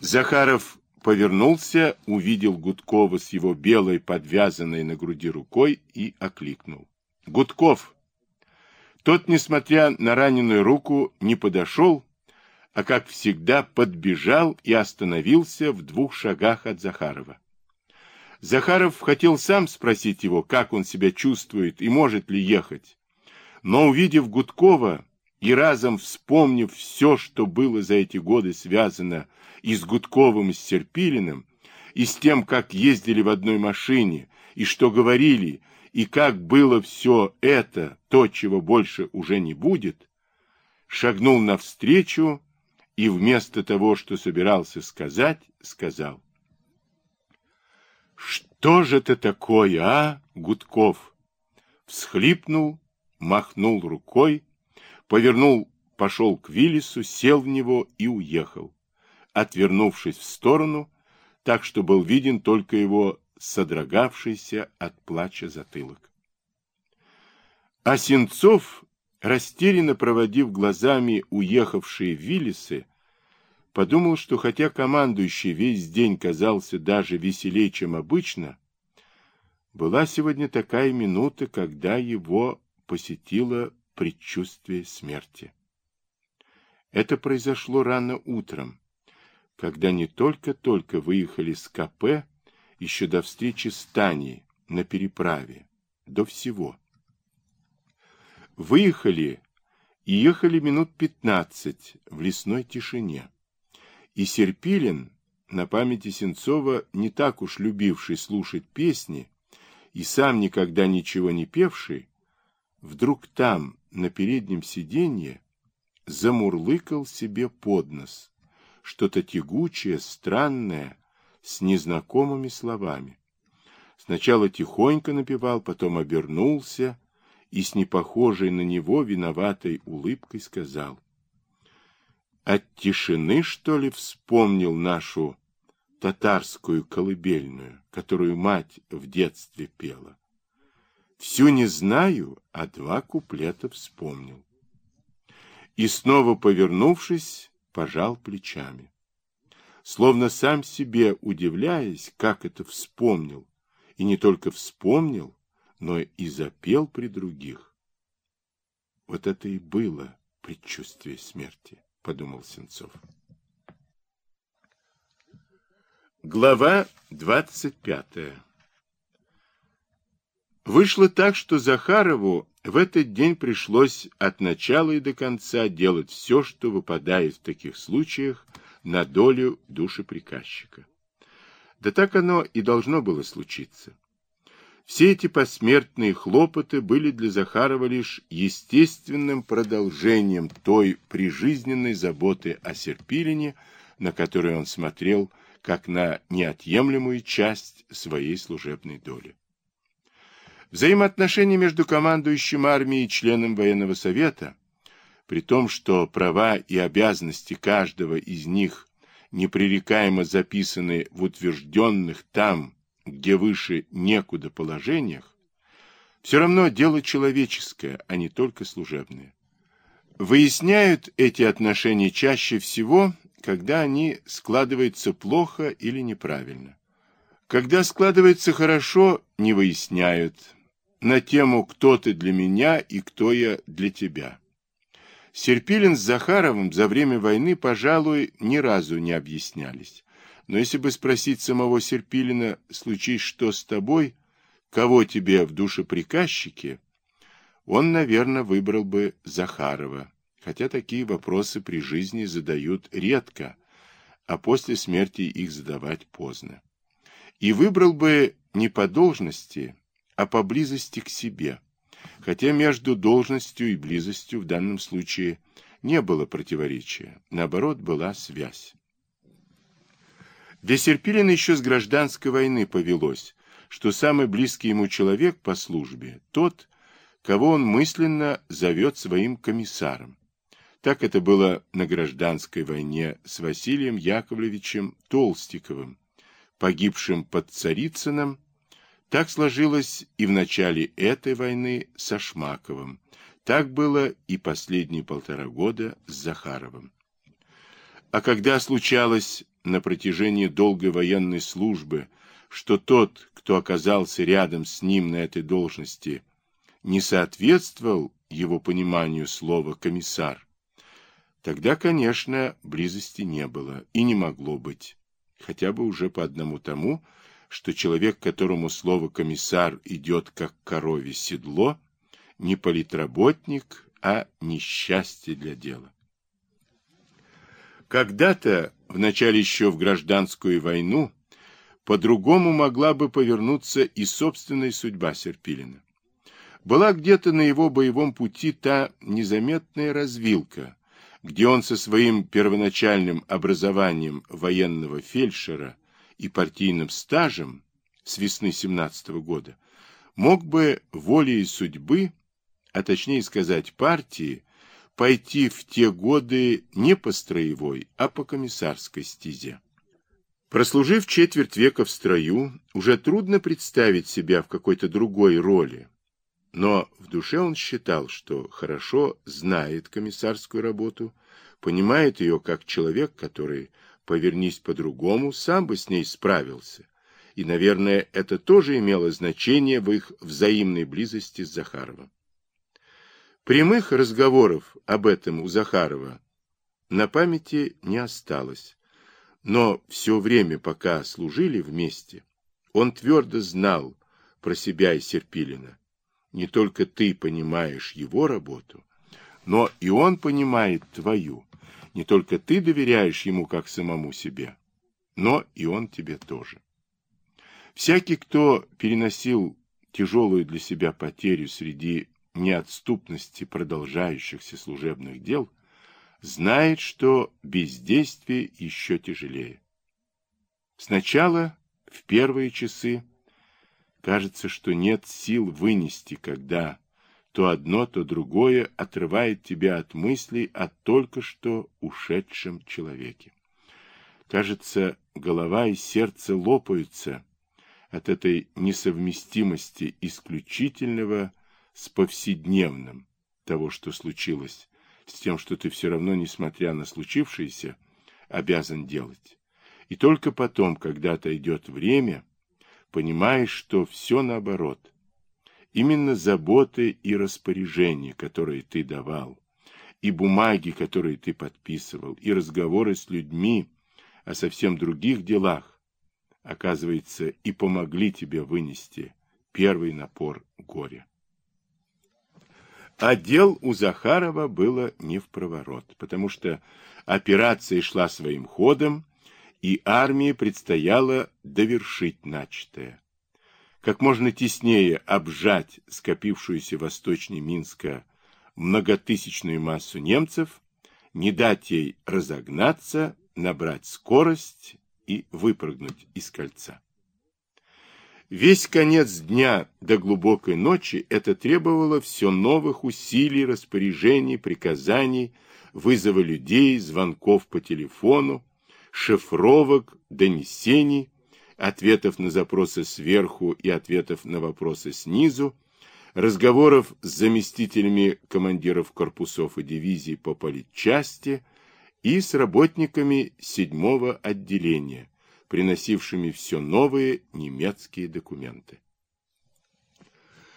Захаров повернулся, увидел Гудкова с его белой, подвязанной на груди рукой и окликнул. «Гудков!» Тот, несмотря на раненую руку, не подошел, а, как всегда, подбежал и остановился в двух шагах от Захарова. Захаров хотел сам спросить его, как он себя чувствует и может ли ехать, но, увидев Гудкова и разом вспомнив все, что было за эти годы связано и с Гудковым, и с Серпилиным, и с тем, как ездили в одной машине, и что говорили, и как было все это, то, чего больше уже не будет, шагнул навстречу и вместо того, что собирался сказать, сказал. «Что же это такое, а, Гудков?» Всхлипнул, махнул рукой, повернул, пошел к Виллису, сел в него и уехал, отвернувшись в сторону, так что был виден только его содрогавшийся от плача затылок. А Сенцов растерянно проводив глазами уехавшие Виллисы, подумал, что хотя командующий весь день казался даже веселее, чем обычно, была сегодня такая минута, когда его посетило предчувствие смерти. Это произошло рано утром, когда не только-только выехали с КП, еще до встречи с Таней на переправе, до всего. Выехали и ехали минут пятнадцать в лесной тишине. И Серпилин, на памяти Сенцова, не так уж любивший слушать песни, и сам никогда ничего не певший, вдруг там, на переднем сиденье, замурлыкал себе под нос, что-то тягучее, странное, с незнакомыми словами. Сначала тихонько напевал, потом обернулся и с непохожей на него виноватой улыбкой сказал. От тишины, что ли, вспомнил нашу татарскую колыбельную, которую мать в детстве пела? Всю не знаю, а два куплета вспомнил. И снова, повернувшись, пожал плечами. Словно сам себе удивляясь, как это вспомнил, и не только вспомнил, но и запел при других. Вот это и было предчувствие смерти, подумал Сенцов. Глава двадцать пятая Вышло так, что Захарову в этот день пришлось от начала и до конца делать все, что выпадает в таких случаях на долю души приказчика. Да так оно и должно было случиться. Все эти посмертные хлопоты были для Захарова лишь естественным продолжением той прижизненной заботы о Серпилине, на которую он смотрел как на неотъемлемую часть своей служебной доли. Взаимоотношения между командующим армией и членом военного совета, при том, что права и обязанности каждого из них непререкаемо записаны в утвержденных там где выше некуда положениях, все равно дело человеческое, а не только служебное. Выясняют эти отношения чаще всего, когда они складываются плохо или неправильно. Когда складывается хорошо, не выясняют на тему «Кто ты для меня и кто я для тебя». Серпилин с Захаровым за время войны, пожалуй, ни разу не объяснялись. Но если бы спросить самого Серпилина, случись что с тобой, кого тебе в душе приказчике, он, наверное, выбрал бы Захарова, хотя такие вопросы при жизни задают редко, а после смерти их задавать поздно. И выбрал бы не по должности, а по близости к себе, хотя между должностью и близостью в данном случае не было противоречия, наоборот, была связь. Для Серпилина еще с гражданской войны повелось, что самый близкий ему человек по службе – тот, кого он мысленно зовет своим комиссаром. Так это было на гражданской войне с Василием Яковлевичем Толстиковым, погибшим под Царицыном. Так сложилось и в начале этой войны со Шмаковым. Так было и последние полтора года с Захаровым. А когда случалось на протяжении долгой военной службы, что тот, кто оказался рядом с ним на этой должности, не соответствовал его пониманию слова «комиссар», тогда, конечно, близости не было и не могло быть, хотя бы уже по одному тому, что человек, которому слово «комиссар» идет как корове седло, не политработник, а несчастье для дела. Когда-то, в начале еще в гражданскую войну, по-другому могла бы повернуться и собственная судьба Серпилина. Была где-то на его боевом пути та незаметная развилка, где он со своим первоначальным образованием военного фельдшера и партийным стажем с весны 17 -го года мог бы волей судьбы, а точнее сказать партии, пойти в те годы не по строевой, а по комиссарской стезе. Прослужив четверть века в строю, уже трудно представить себя в какой-то другой роли. Но в душе он считал, что хорошо знает комиссарскую работу, понимает ее как человек, который, повернись по-другому, сам бы с ней справился. И, наверное, это тоже имело значение в их взаимной близости с Захаровым. Прямых разговоров об этом у Захарова на памяти не осталось, но все время, пока служили вместе, он твердо знал про себя и Серпилина. Не только ты понимаешь его работу, но и он понимает твою. Не только ты доверяешь ему как самому себе, но и он тебе тоже. Всякий, кто переносил тяжелую для себя потерю среди неотступности продолжающихся служебных дел, знает, что бездействие еще тяжелее. Сначала, в первые часы, кажется, что нет сил вынести, когда то одно, то другое отрывает тебя от мыслей о только что ушедшем человеке. Кажется, голова и сердце лопаются от этой несовместимости исключительного с повседневным того, что случилось, с тем, что ты все равно, несмотря на случившееся, обязан делать. И только потом, когда отойдет время, понимаешь, что все наоборот. Именно заботы и распоряжения, которые ты давал, и бумаги, которые ты подписывал, и разговоры с людьми о совсем других делах, оказывается, и помогли тебе вынести первый напор горя. А дел у Захарова было не в проворот, потому что операция шла своим ходом, и армии предстояло довершить начатое. Как можно теснее обжать скопившуюся восточнее Минска многотысячную массу немцев, не дать ей разогнаться, набрать скорость и выпрыгнуть из кольца. Весь конец дня до глубокой ночи это требовало все новых усилий, распоряжений, приказаний, вызова людей, звонков по телефону, шифровок, донесений, ответов на запросы сверху и ответов на вопросы снизу, разговоров с заместителями командиров корпусов и дивизий по политчасти и с работниками седьмого отделения, приносившими все новые немецкие документы.